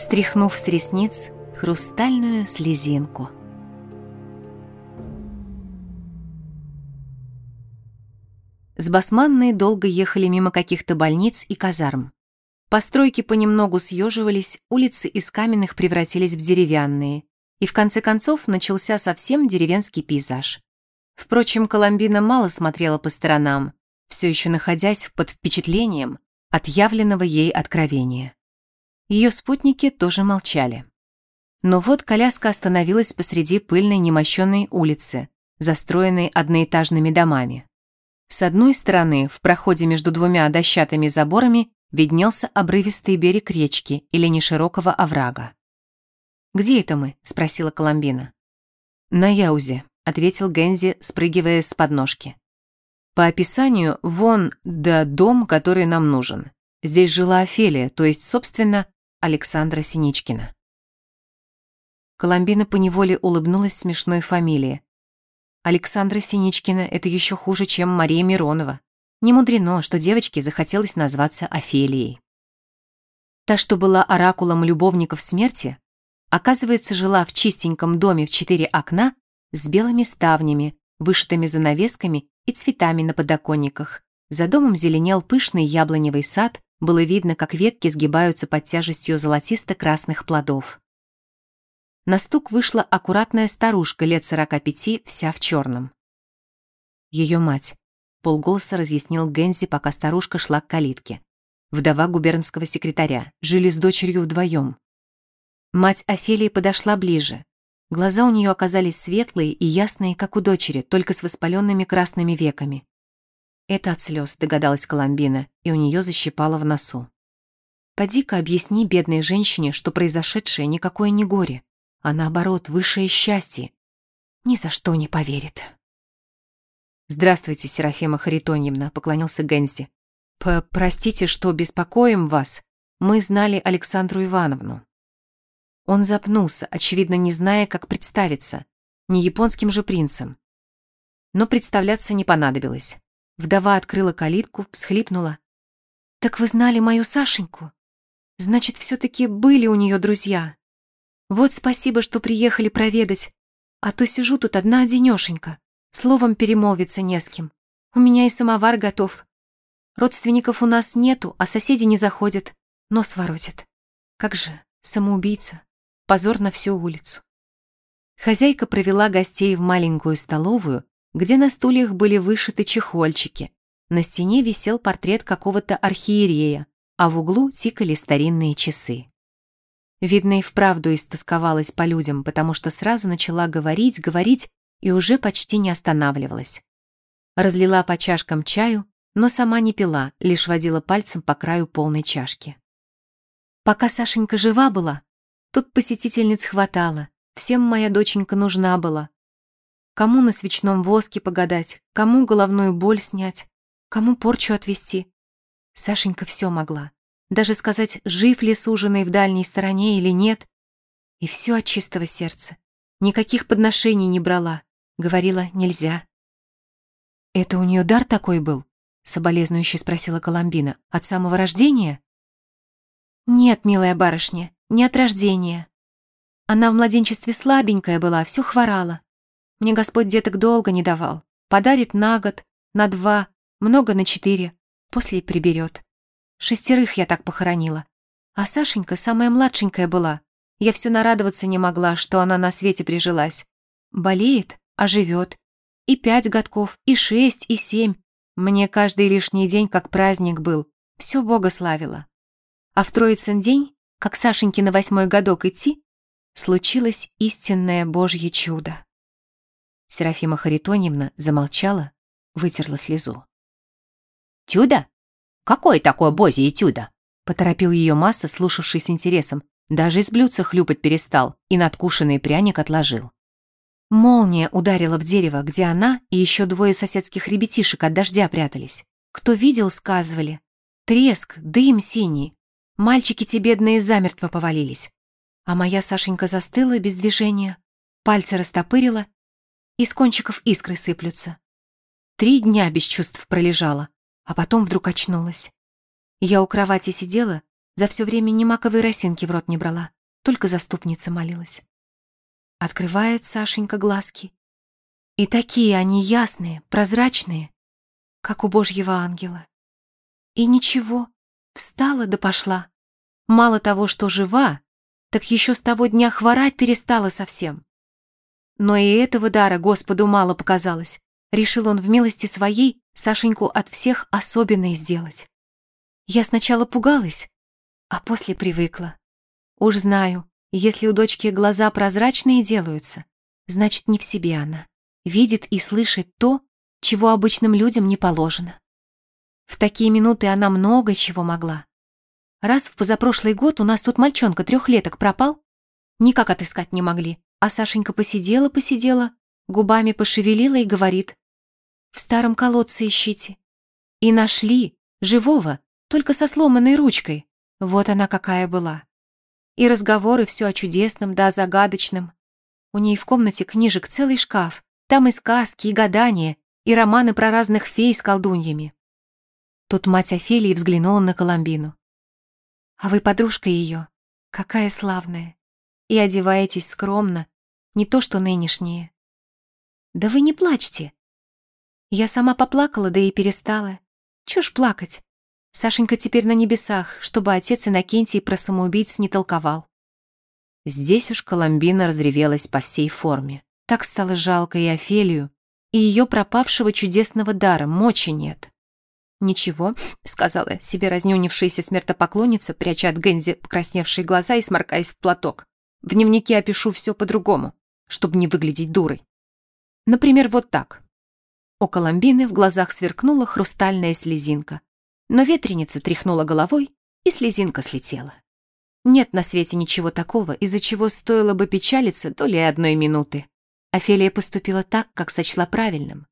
стряхнув с ресниц хрустальную слезинку. С Басманной долго ехали мимо каких-то больниц и казарм. Постройки понемногу съеживались, улицы из каменных превратились в деревянные, и в конце концов начался совсем деревенский пейзаж. Впрочем, Коломбина мало смотрела по сторонам, все еще находясь под впечатлением от явленного ей откровения. Ее спутники тоже молчали. Но вот коляска остановилась посреди пыльной немощенной улицы, застроенной одноэтажными домами. С одной стороны, в проходе между двумя дощатыми заборами виднелся обрывистый берег речки или неширокого оврага. «Где это мы?» — спросила Коломбина. «На Яузе», — ответил Гензи, спрыгивая с подножки. «По описанию, вон да дом, который нам нужен. Здесь жила Офелия, то есть, собственно, Александра Синичкина». Коломбина поневоле улыбнулась смешной фамилии. Александра Синичкина — это еще хуже, чем Мария Миронова. Не мудрено, что девочке захотелось назваться Офелией. Та, что была оракулом любовников смерти, оказывается, жила в чистеньком доме в четыре окна с белыми ставнями, вышитыми занавесками и цветами на подоконниках. За домом зеленел пышный яблоневый сад, было видно, как ветки сгибаются под тяжестью золотисто-красных плодов. На стук вышла аккуратная старушка лет сорока пяти, вся в черном. Ее мать. Полголоса разъяснил Гензи, пока старушка шла к калитке. Вдова губернского секретаря. Жили с дочерью вдвоем. Мать Офелии подошла ближе. Глаза у нее оказались светлые и ясные, как у дочери, только с воспаленными красными веками. Это от слез, догадалась Коломбина, и у нее защипало в носу. Поди-ка объясни бедной женщине, что произошедшее никакое не горе, а наоборот, высшее счастье. Ни за что не поверит. «Здравствуйте, Серафима Харитоньевна», — поклонился Гензи. «Простите, что беспокоим вас. Мы знали Александру Ивановну». Он запнулся, очевидно, не зная, как представиться. Не японским же принцем. Но представляться не понадобилось. Вдова открыла калитку, всхлипнула. «Так вы знали мою Сашеньку? Значит, все-таки были у нее друзья. Вот спасибо, что приехали проведать, а то сижу тут одна-одинешенька, словом перемолвиться не с кем. У меня и самовар готов. Родственников у нас нету, а соседи не заходят, нос воротят. Как же, самоубийца позор на всю улицу. Хозяйка провела гостей в маленькую столовую, где на стульях были вышиты чехольчики. На стене висел портрет какого-то архиерея, а в углу тикали старинные часы. Видно, и вправду истосковалась по людям, потому что сразу начала говорить, говорить и уже почти не останавливалась. Разлила по чашкам чаю, но сама не пила, лишь водила пальцем по краю полной чашки. Пока Сашенька жива была, Тут посетительниц хватало, всем моя доченька нужна была. Кому на свечном воске погадать, кому головную боль снять, кому порчу отвести. Сашенька все могла. Даже сказать, жив ли суженый в дальней стороне или нет. И все от чистого сердца. Никаких подношений не брала. Говорила, нельзя. «Это у нее дар такой был?» — соболезнующе спросила Коломбина. «От самого рождения?» «Нет, милая барышня, не от рождения. Она в младенчестве слабенькая была, все хворала. Мне Господь деток долго не давал. Подарит на год, на два, много на четыре. После приберет. Шестерых я так похоронила. А Сашенька самая младшенькая была. Я все нарадоваться не могла, что она на свете прижилась. Болеет, а живет. И пять годков, и шесть, и семь. Мне каждый лишний день как праздник был. Все Бога славила. А в Троицын день как Сашеньке на восьмой годок идти, случилось истинное Божье чудо. Серафима Харитоньевна замолчала, вытерла слезу. «Тюдо? Какое такое божье чудо?» Поторопил ее масса, слушавший с интересом. Даже из блюдца хлюпать перестал и надкушенный пряник отложил. Молния ударила в дерево, где она и еще двое соседских ребятишек от дождя прятались. Кто видел, сказывали. Треск, дым синий, Мальчики те бедные замертво повалились. А моя Сашенька застыла без движения, пальцы растопырила, из кончиков искры сыплются. Три дня без чувств пролежала, а потом вдруг очнулась. Я у кровати сидела, За все время ни маковой росинки в рот не брала, только заступница молилась. Открывает Сашенька глазки. И такие они ясные, прозрачные, как у Божьего ангела. И ничего, встала да пошла. Мало того, что жива, так еще с того дня хворать перестала совсем. Но и этого дара Господу мало показалось. Решил он в милости своей Сашеньку от всех особенной сделать. Я сначала пугалась, а после привыкла. Уж знаю, если у дочки глаза прозрачные делаются, значит, не в себе она. Видит и слышит то, чего обычным людям не положено. В такие минуты она много чего могла. Раз в позапрошлый год у нас тут мальчонка трехлеток пропал, никак отыскать не могли, а Сашенька посидела-посидела, губами пошевелила и говорит, «В старом колодце ищите». И нашли, живого, только со сломанной ручкой. Вот она какая была. И разговоры все о чудесном да о загадочном. У ней в комнате книжек целый шкаф, там и сказки, и гадания, и романы про разных фей с колдуньями. Тут мать Офелии взглянула на Коломбину. А вы подружка ее. Какая славная. И одеваетесь скромно, не то что нынешние. Да вы не плачьте. Я сама поплакала, да и перестала. Чушь плакать. Сашенька теперь на небесах, чтобы отец Иннокентий про самоубийц не толковал. Здесь уж Коломбина разревелась по всей форме. Так стало жалко и Офелию, и ее пропавшего чудесного дара, мочи нет. «Ничего», — сказала себе разнюнившаяся смертопоклонница, пряча от Гензи покрасневшие глаза и сморкаясь в платок. «В дневнике опишу все по-другому, чтобы не выглядеть дурой. Например, вот так». У Коломбины в глазах сверкнула хрустальная слезинка, но ветреница тряхнула головой, и слезинка слетела. Нет на свете ничего такого, из-за чего стоило бы печалиться доли одной минуты. Офелия поступила так, как сочла правильным.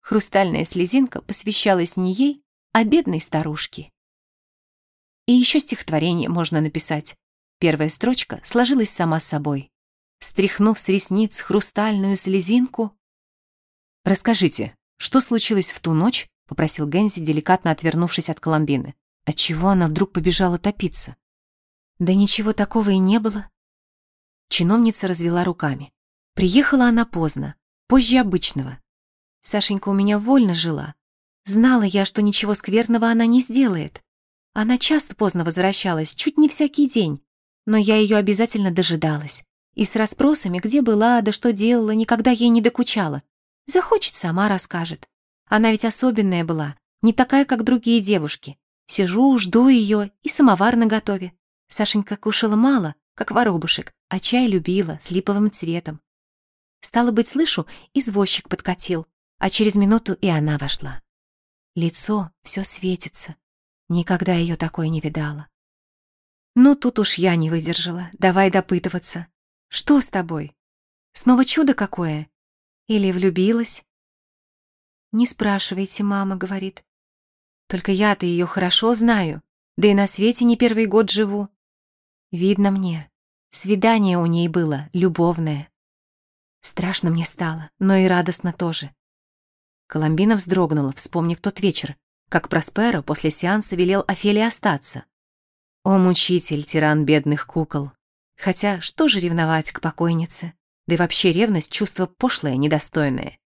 Хрустальная слезинка посвящалась не ей, о бедной старушке. И еще стихотворение можно написать. Первая строчка сложилась сама собой. Стряхнув с ресниц хрустальную слезинку... «Расскажите, что случилось в ту ночь?» — попросил Гензи, деликатно отвернувшись от Коломбины. Отчего она вдруг побежала топиться? «Да ничего такого и не было». Чиновница развела руками. Приехала она поздно, позже обычного. Сашенька у меня вольно жила, Знала я, что ничего скверного она не сделает. Она часто поздно возвращалась, чуть не всякий день. Но я ее обязательно дожидалась. И с расспросами, где была, да что делала, никогда ей не докучала. Захочет, сама расскажет. Она ведь особенная была, не такая, как другие девушки. Сижу, жду ее и самовар наготове. Сашенька кушала мало, как воробушек, а чай любила, с липовым цветом. Стало быть, слышу, извозчик подкатил, а через минуту и она вошла. Лицо все светится. Никогда ее такой не видала. Ну, тут уж я не выдержала. Давай допытываться. Что с тобой? Снова чудо какое? Или влюбилась? Не спрашивайте, мама говорит. Только я-то ее хорошо знаю, да и на свете не первый год живу. Видно мне. Свидание у ней было, любовное. Страшно мне стало, но и радостно тоже. Коломбина вздрогнула, вспомнив тот вечер, как Просперо после сеанса велел Офелии остаться. О, мучитель, тиран бедных кукол! Хотя, что же ревновать к покойнице? Да и вообще ревность — чувство пошлое, недостойное.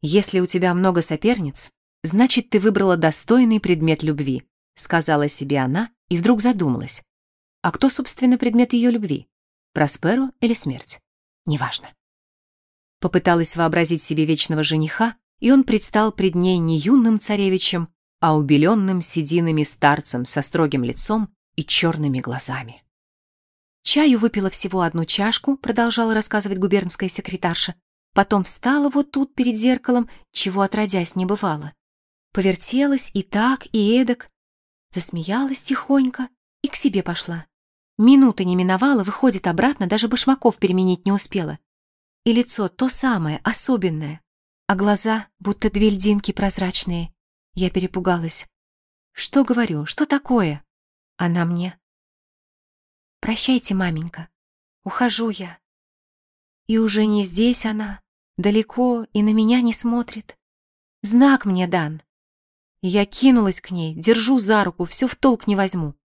Если у тебя много соперниц, значит, ты выбрала достойный предмет любви, сказала себе она и вдруг задумалась. А кто, собственно, предмет ее любви? Просперо или смерть? Неважно. Попыталась вообразить себе вечного жениха, и он предстал пред ней не юным царевичем, а убеленным сединами старцем со строгим лицом и черными глазами. Чаю выпила всего одну чашку, продолжала рассказывать губернская секретарша. Потом встала вот тут перед зеркалом, чего отродясь не бывало. Повертелась и так, и эдак. Засмеялась тихонько и к себе пошла. Минуты не миновала, выходит обратно, даже башмаков переменить не успела. И лицо то самое, особенное, а глаза будто две льдинки прозрачные. Я перепугалась. Что говорю, что такое? Она мне. Прощайте, маменька, ухожу я. И уже не здесь она, далеко и на меня не смотрит. Знак мне дан. Я кинулась к ней, держу за руку, все в толк не возьму.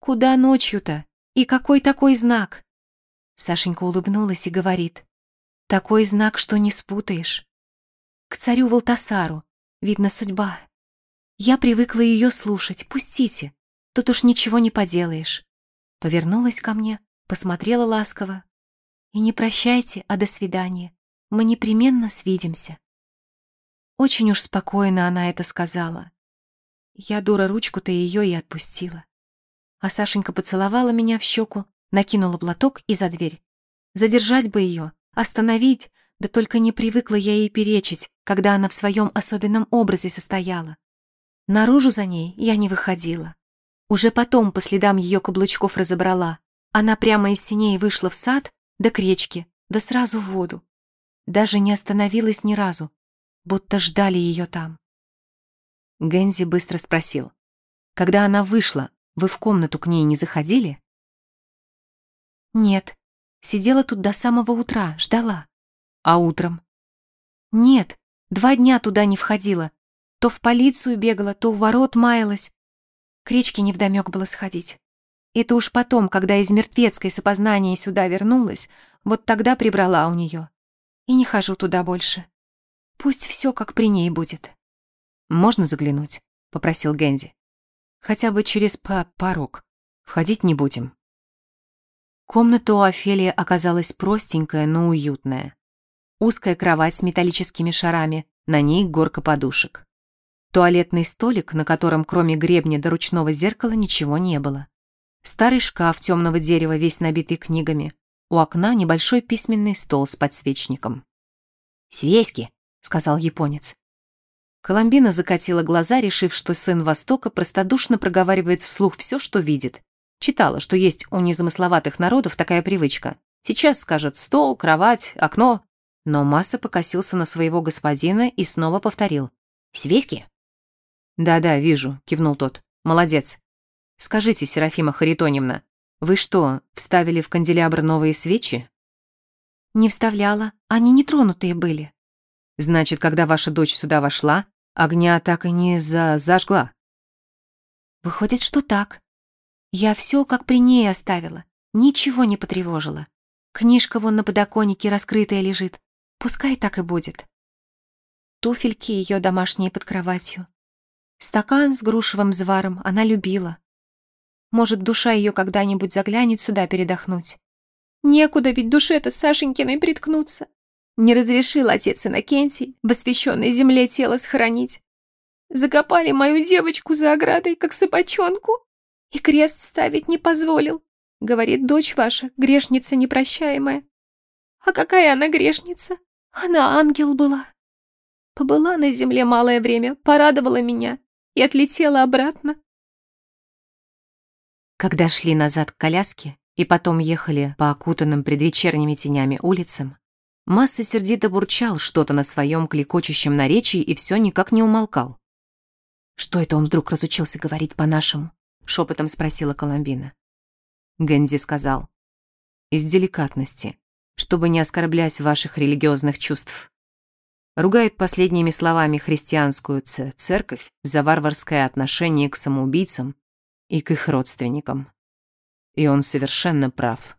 Куда ночью-то? И какой такой знак? Сашенька улыбнулась и говорит. Такой знак, что не спутаешь. К царю Валтасару. Видно, судьба. Я привыкла ее слушать. Пустите. Тут уж ничего не поделаешь. Повернулась ко мне, посмотрела ласково. И не прощайте, а до свидания. Мы непременно свидимся. Очень уж спокойно она это сказала. Я, дура, ручку-то ее и отпустила. А Сашенька поцеловала меня в щеку, накинула платок и за дверь. Задержать бы ее, остановить, да только не привыкла я ей перечить, когда она в своем особенном образе состояла. Наружу за ней я не выходила. Уже потом по следам ее каблучков разобрала. Она прямо из синей вышла в сад, да к речке, да сразу в воду. Даже не остановилась ни разу, будто ждали ее там. Гензи быстро спросил. Когда она вышла, вы в комнату к ней не заходили? Нет, сидела тут до самого утра, ждала. А утром? Нет, два дня туда не входила. То в полицию бегала, то у ворот маялась. К речке невдомёк было сходить. Это уж потом, когда из мертвецкой с сюда вернулась, вот тогда прибрала у нее. И не хожу туда больше. Пусть все как при ней будет. «Можно заглянуть?» — попросил Генди. «Хотя бы через по порог. Входить не будем». Комната у Офелии оказалась простенькая, но уютная. Узкая кровать с металлическими шарами, на ней горка подушек. Туалетный столик, на котором кроме гребня до ручного зеркала ничего не было. Старый шкаф темного дерева, весь набитый книгами. У окна небольшой письменный стол с подсвечником. «Свеськи», — сказал японец. Коломбина закатила глаза, решив, что сын Востока простодушно проговаривает вслух все, что видит. Читала, что есть у незамысловатых народов такая привычка. Сейчас скажет стол, кровать, окно, но Масса покосился на своего господина и снова повторил. «Свеськи?» «Да-да, вижу», — кивнул тот. «Молодец. Скажите, Серафима Харитоневна, вы что, вставили в канделябр новые свечи?» «Не вставляла. Они нетронутые были». «Значит, когда ваша дочь сюда вошла, огня так и не за зажгла?» «Выходит, что так. Я все как при ней оставила, ничего не потревожила. Книжка вон на подоконнике раскрытая лежит. Пускай так и будет. Туфельки ее домашние под кроватью. Стакан с грушевым зваром она любила. Может, душа ее когда-нибудь заглянет сюда передохнуть. Некуда ведь душе-то Сашенькиной приткнуться. Не разрешил отец Иннокентий в освященной земле тело схоронить. Закопали мою девочку за оградой, как собачонку, и крест ставить не позволил. Говорит, дочь ваша, грешница непрощаемая. А какая она грешница? Она ангел была. Побыла на земле малое время, порадовала меня и отлетела обратно. Когда шли назад к коляске и потом ехали по окутанным предвечерними тенями улицам, Масса сердито бурчал что-то на своем клекочущем наречии и все никак не умолкал. «Что это он вдруг разучился говорить по-нашему?» — шепотом спросила Коломбина. Гэнзи сказал. «Из деликатности чтобы не оскорблять ваших религиозных чувств. Ругает последними словами христианскую церковь за варварское отношение к самоубийцам и к их родственникам. И он совершенно прав.